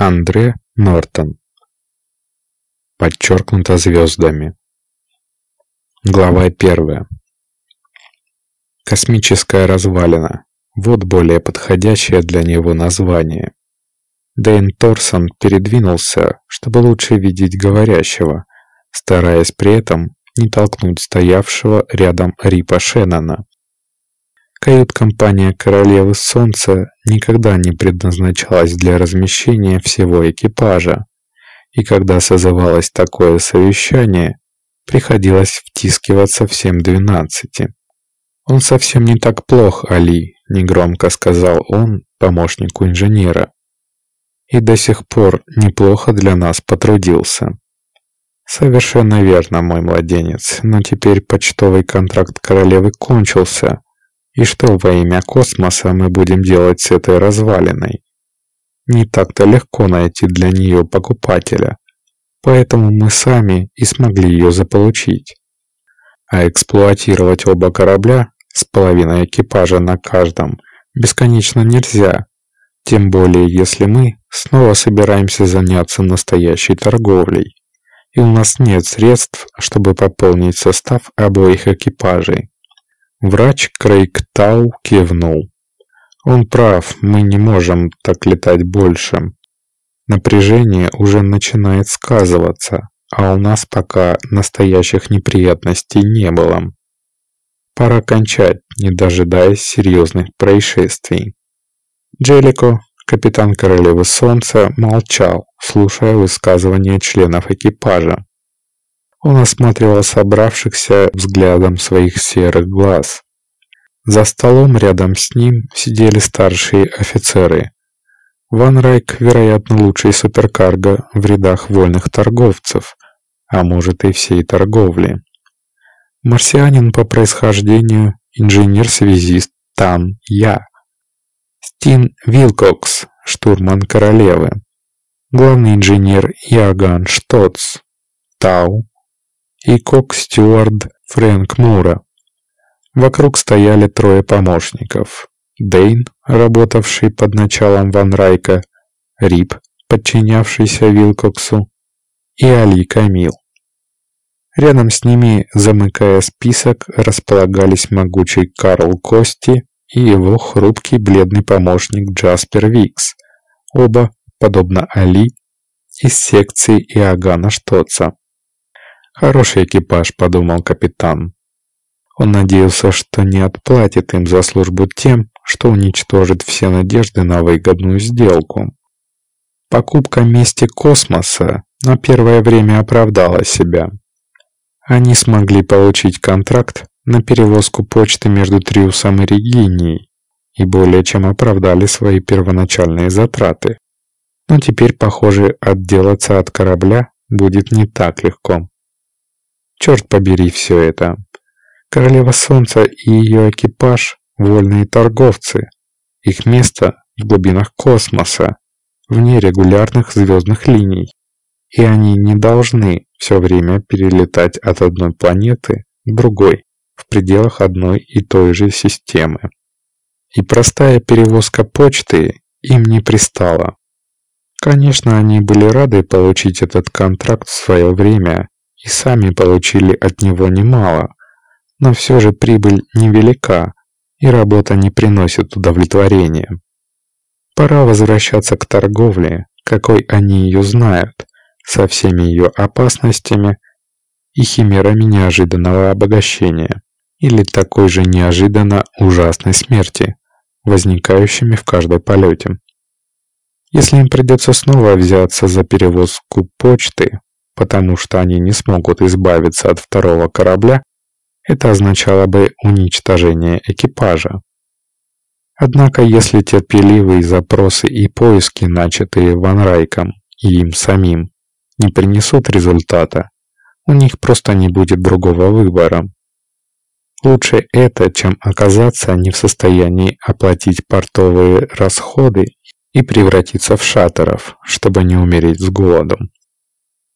Андре Нортон. Подчеркнуто звездами. Глава первая. Космическая развалина. Вот более подходящее для него название. Дэйн Торсон передвинулся, чтобы лучше видеть говорящего, стараясь при этом не толкнуть стоявшего рядом Рипа Шеннона. Кают-компания Королевы Солнца никогда не предназначалась для размещения всего экипажа, и когда созывалось такое совещание, приходилось втискиваться всем двенадцати. «Он совсем не так плох, Али», — негромко сказал он помощнику инженера. «И до сих пор неплохо для нас потрудился». «Совершенно верно, мой младенец, но теперь почтовый контракт королевы кончился, и что во имя космоса мы будем делать с этой развалиной? Не так-то легко найти для нее покупателя, поэтому мы сами и смогли ее заполучить. А эксплуатировать оба корабля с половиной экипажа на каждом бесконечно нельзя, тем более если мы снова собираемся заняться настоящей торговлей, и у нас нет средств, чтобы пополнить состав обоих экипажей. Врач Крейг Тау кивнул. Он прав, мы не можем так летать больше. Напряжение уже начинает сказываться, а у нас пока настоящих неприятностей не было. Пора кончать, не дожидаясь серьезных происшествий. Джелико, капитан Королевы Солнца, молчал, слушая высказывания членов экипажа. Он осматривал собравшихся взглядом своих серых глаз. За столом рядом с ним сидели старшие офицеры. Ван Райк, вероятно, лучший суперкарго в рядах вольных торговцев, а может и всей торговли. Марсианин по происхождению, инженер-связист Тан Я. Стин Вилкокс, штурман королевы. Главный инженер Иоганн Штоц. Тау, и кок-стюард Фрэнк Мура. Вокруг стояли трое помощников. Дейн, работавший под началом Ван Райка, Рип, подчинявшийся Вилкоксу, и Али Камил. Рядом с ними, замыкая список, располагались могучий Карл Кости и его хрупкий бледный помощник Джаспер Викс, оба, подобно Али, из секции Иоганна Штоца. «Хороший экипаж», — подумал капитан. Он надеялся, что не отплатит им за службу тем, что уничтожит все надежды на выгодную сделку. Покупка мести космоса на первое время оправдала себя. Они смогли получить контракт на перевозку почты между Триусом и Регинией и более чем оправдали свои первоначальные затраты. Но теперь, похоже, отделаться от корабля будет не так легко. Черт побери все это. Королева Солнца и ее экипаж – вольные торговцы. Их место в глубинах космоса, вне регулярных звездных линий. И они не должны все время перелетать от одной планеты к другой в пределах одной и той же системы. И простая перевозка почты им не пристала. Конечно, они были рады получить этот контракт в свое время и сами получили от него немало, но все же прибыль невелика, и работа не приносит удовлетворения. Пора возвращаться к торговле, какой они ее знают, со всеми ее опасностями и химерами неожиданного обогащения, или такой же неожиданно ужасной смерти, возникающими в каждой полете. Если им придется снова взяться за перевозку почты, потому что они не смогут избавиться от второго корабля, это означало бы уничтожение экипажа. Однако, если терпеливые запросы и поиски, начатые Ван Райком и им самим, не принесут результата, у них просто не будет другого выбора. Лучше это, чем оказаться не в состоянии оплатить портовые расходы и превратиться в шатеров, чтобы не умереть с голодом.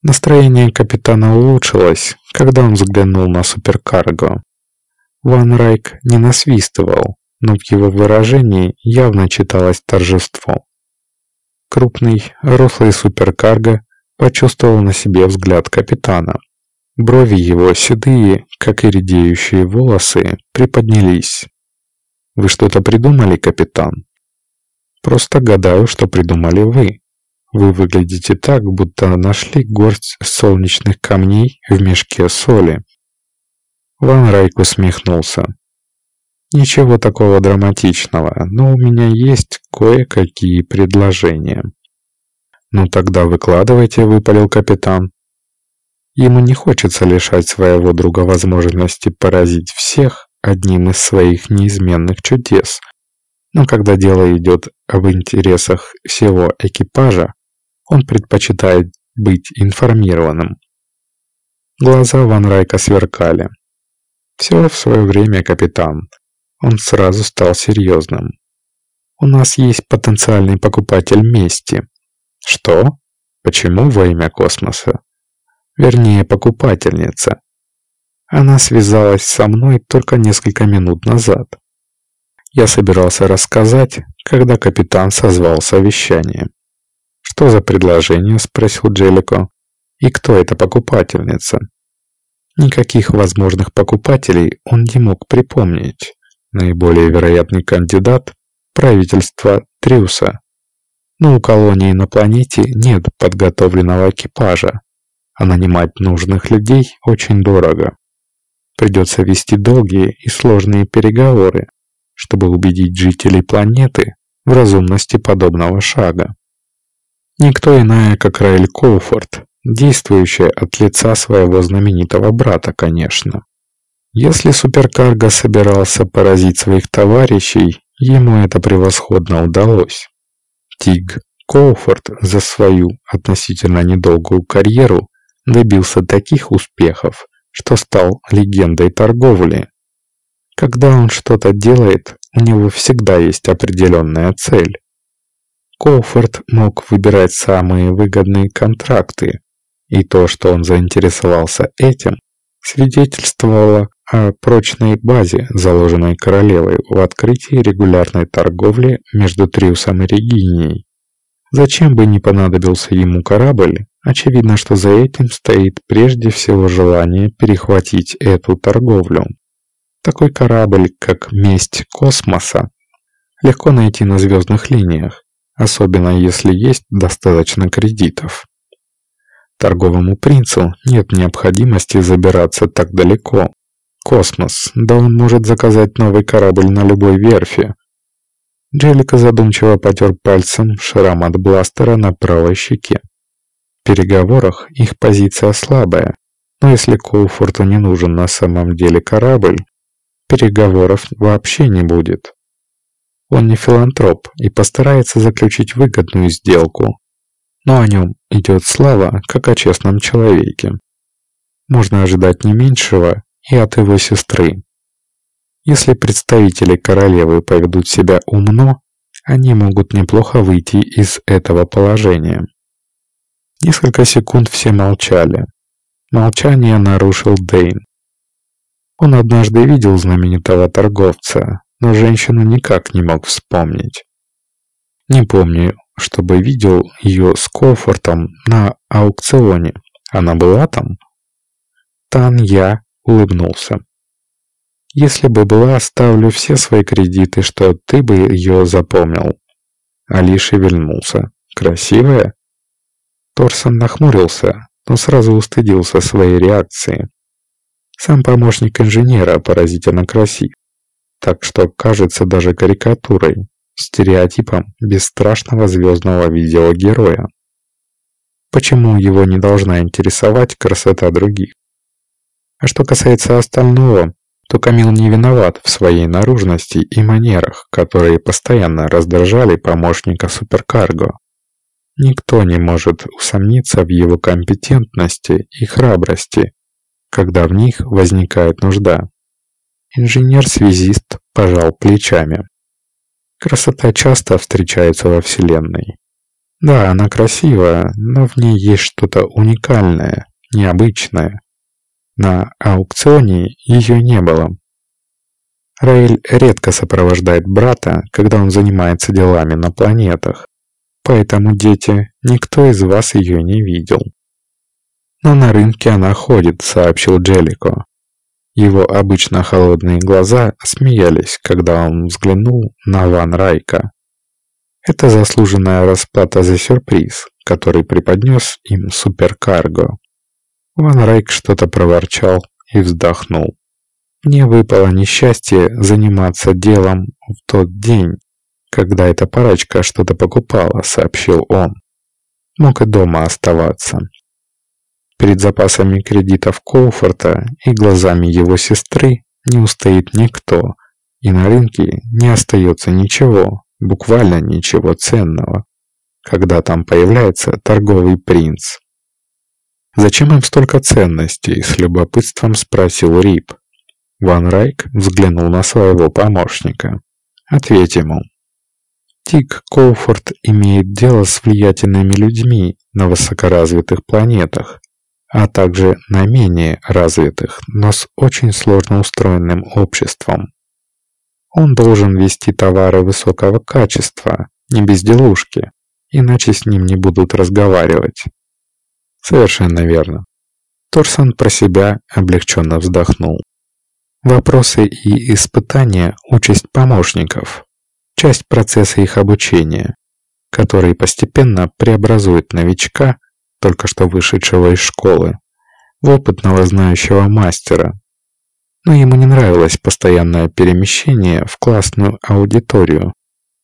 Настроение капитана улучшилось, когда он взглянул на суперкарго. Ван Райк не насвистывал, но в его выражении явно читалось торжество. Крупный, рослый суперкарго почувствовал на себе взгляд капитана. Брови его, седые, как и редеющие волосы, приподнялись. «Вы что-то придумали, капитан?» «Просто гадаю, что придумали вы. Вы выглядите так, будто нашли горсть солнечных камней в мешке соли». Ван Райк усмехнулся. «Ничего такого драматичного, но у меня есть кое-какие предложения». «Ну тогда выкладывайте», — выпалил капитан. Ему не хочется лишать своего друга возможности поразить всех одним из своих неизменных чудес. Но когда дело идет об интересах всего экипажа, он предпочитает быть информированным. Глаза Ван Райка сверкали. Все в свое время, капитан. Он сразу стал серьезным. У нас есть потенциальный покупатель мести. Что? Почему во имя космоса? вернее покупательница. Она связалась со мной только несколько минут назад. Я собирался рассказать, когда капитан созвал совещание. «Что за предложение?» – спросил Джелико. «И кто эта покупательница?» Никаких возможных покупателей он не мог припомнить. Наиболее вероятный кандидат – правительство Триуса. Но у колонии на планете нет подготовленного экипажа, а нанимать нужных людей очень дорого. Придется вести долгие и сложные переговоры, чтобы убедить жителей планеты в разумности подобного шага. Никто иная, как Раэль Коуфорд, действующая от лица своего знаменитого брата, конечно. Если суперкарго собирался поразить своих товарищей, ему это превосходно удалось. Тиг Коуфорд за свою относительно недолгую карьеру добился таких успехов, что стал легендой торговли. Когда он что-то делает, у него всегда есть определенная цель. Коуфорд мог выбирать самые выгодные контракты, и то, что он заинтересовался этим, свидетельствовало о прочной базе, заложенной королевой в открытии регулярной торговли между Триусом и Регинией. Зачем бы не понадобился ему корабль, очевидно, что за этим стоит прежде всего желание перехватить эту торговлю. Такой корабль, как «Месть космоса», легко найти на звездных линиях, особенно если есть достаточно кредитов. Торговому принцу нет необходимости забираться так далеко. Космос, да он может заказать новый корабль на любой верфи, Джелика задумчиво потер пальцем шрам от бластера на правой щеке. В переговорах их позиция слабая, но если Коуфорту не нужен на самом деле корабль, переговоров вообще не будет. Он не филантроп и постарается заключить выгодную сделку, но о нем идет слава, как о честном человеке. Можно ожидать не меньшего и от его сестры. Если представители королевы поведут себя умно, они могут неплохо выйти из этого положения. Несколько секунд все молчали. Молчание нарушил Дейн. Он однажды видел знаменитого торговца, но женщину никак не мог вспомнить. Не помню, чтобы видел ее с Кофортом на аукционе. Она была там? Тан Я улыбнулся. Если бы была, оставлю все свои кредиты, что ты бы ее запомнил. Али шевельнулся. Красивая? Торсон нахмурился, но сразу устыдился своей реакции. Сам помощник инженера поразительно красив, так что кажется даже карикатурой, стереотипом бесстрашного звездного видеогероя. Почему его не должна интересовать красота других? А что касается остального, то Камил не виноват в своей наружности и манерах, которые постоянно раздражали помощника суперкарго. Никто не может усомниться в его компетентности и храбрости, когда в них возникает нужда. Инженер-связист пожал плечами. Красота часто встречается во Вселенной. Да, она красивая, но в ней есть что-то уникальное, необычное, на аукционе ее не было. Раэль редко сопровождает брата, когда он занимается делами на планетах. Поэтому, дети, никто из вас ее не видел. Но на рынке она ходит, сообщил Джеллико. Его обычно холодные глаза смеялись, когда он взглянул на Ван Райка. Это заслуженная расплата за сюрприз, который преподнес им суперкарго. Ван Райк что-то проворчал и вздохнул. Мне выпало несчастье заниматься делом в тот день, когда эта парочка что-то покупала, сообщил он. Мог и дома оставаться. Перед запасами кредитов Коуфорта и глазами его сестры не устоит никто, и на рынке не остается ничего, буквально ничего ценного, когда там появляется торговый принц. «Зачем им столько ценностей?» – с любопытством спросил Рип. Ван Райк взглянул на своего помощника. «Ответь ему». Тик Коуфорд имеет дело с влиятельными людьми на высокоразвитых планетах, а также на менее развитых, но с очень сложно устроенным обществом. Он должен вести товары высокого качества, не безделушки, иначе с ним не будут разговаривать. Совершенно верно. Торсон про себя облегченно вздохнул. Вопросы и испытания – участь помощников, часть процесса их обучения, который постепенно преобразует новичка только что вышедшего из школы, в опытного знающего мастера. Но ему не нравилось постоянное перемещение в классную аудиторию.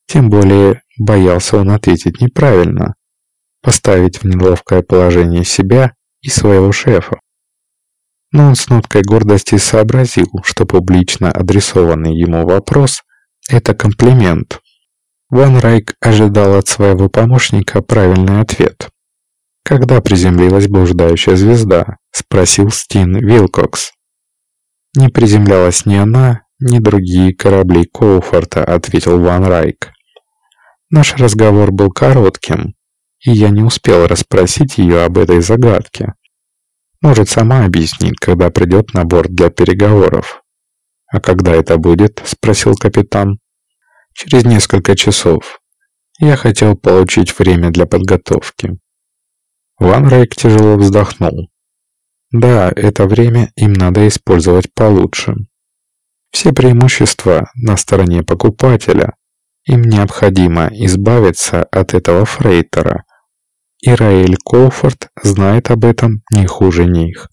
Тем более боялся он ответить неправильно, поставить в неловкое положение себя и своего шефа. Но он с ноткой гордости сообразил, что публично адресованный ему вопрос – это комплимент. Ван Райк ожидал от своего помощника правильный ответ. «Когда приземлилась блуждающая звезда?» — спросил Стин Вилкокс. «Не приземлялась ни она, ни другие корабли Коуфорта», — ответил Ван Райк. «Наш разговор был коротким, и я не успел расспросить ее об этой загадке. Может, сама объяснит, когда придет на борт для переговоров». «А когда это будет?» — спросил капитан. «Через несколько часов. Я хотел получить время для подготовки». Ван Рейк тяжело вздохнул. Да, это время им надо использовать получше. Все преимущества на стороне покупателя. Им необходимо избавиться от этого фрейтера. И Раэль Коуфорд знает об этом не хуже них.